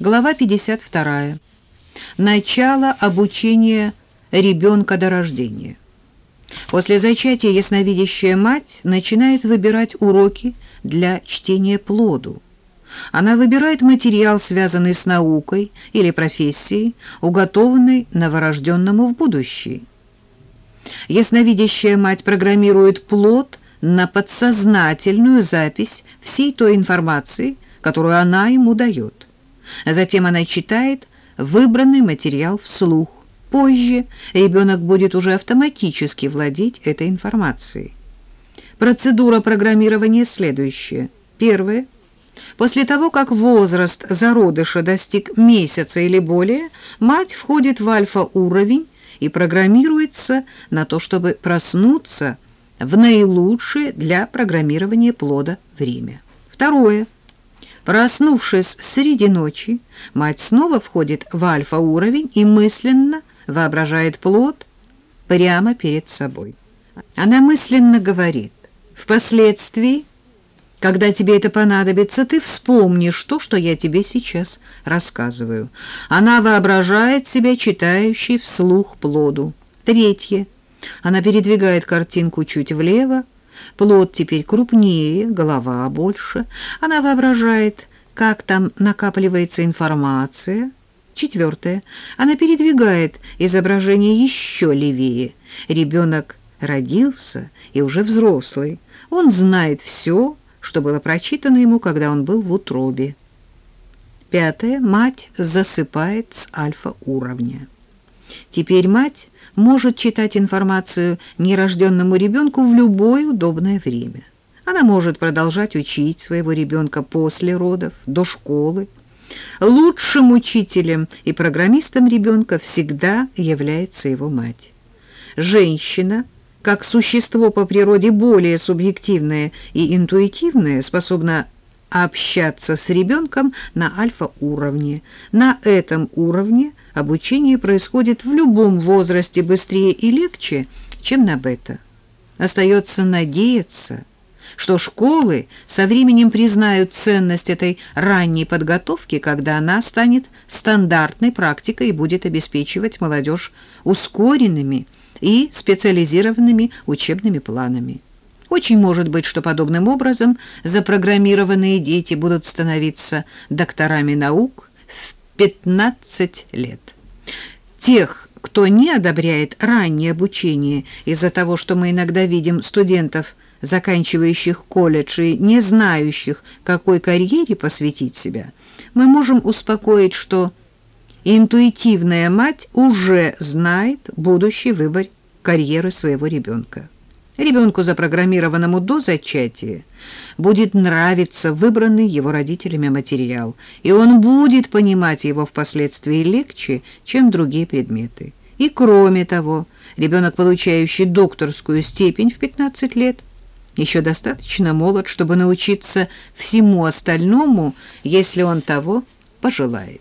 Глава 52. Начало обучения ребенка до рождения. После зачатия ясновидящая мать начинает выбирать уроки для чтения плоду. Она выбирает материал, связанный с наукой или профессией, уготованный новорожденному в будущее. Ясновидящая мать программирует плод на подсознательную запись всей той информации, которую она ему дает. Затем она читает выбранный материал вслух. Позже ребенок будет уже автоматически владеть этой информацией. Процедура программирования следующая. Первое. После того, как возраст зародыша достиг месяца или более, мать входит в альфа-уровень и программируется на то, чтобы проснуться в наилучшее для программирования плода время. Второе. Проснувшись среди ночи, мать снова входит в альфа-уровень и мысленно воображает плод прямо перед собой. Она мысленно говорит, впоследствии, когда тебе это понадобится, ты вспомнишь то, что я тебе сейчас рассказываю. Она воображает себя читающей вслух плоду. Третье. Она передвигает картинку чуть влево, Плод теперь крупнее, голова больше. Она воображает, как там накапливается информация. Четвертое. Она передвигает изображение еще левее. Ребенок родился и уже взрослый. Он знает все, что было прочитано ему, когда он был в утробе. Пятое. Мать засыпает с альфа-уровня. Теперь мать может читать информацию нерожденному ребенку в любое удобное время. Она может продолжать учить своего ребенка после родов, до школы. Лучшим учителем и программистом ребенка всегда является его мать. Женщина, как существо по природе более субъективное и интуитивное, способна общаться с ребенком на альфа-уровне. На этом уровне обучение происходит в любом возрасте быстрее и легче, чем на бета. Остается надеяться, что школы со временем признают ценность этой ранней подготовки, когда она станет стандартной практикой и будет обеспечивать молодежь ускоренными и специализированными учебными планами. Очень может быть, что подобным образом запрограммированные дети будут становиться докторами наук в 15 лет. Тех, кто не одобряет раннее обучение из-за того, что мы иногда видим студентов, заканчивающих колледж и не знающих, какой карьере посвятить себя, мы можем успокоить, что интуитивная мать уже знает будущий выбор карьеры своего ребенка. Ребенку, запрограммированному до зачатия, будет нравиться выбранный его родителями материал, и он будет понимать его впоследствии легче, чем другие предметы. И кроме того, ребенок, получающий докторскую степень в 15 лет, еще достаточно молод, чтобы научиться всему остальному, если он того пожелает.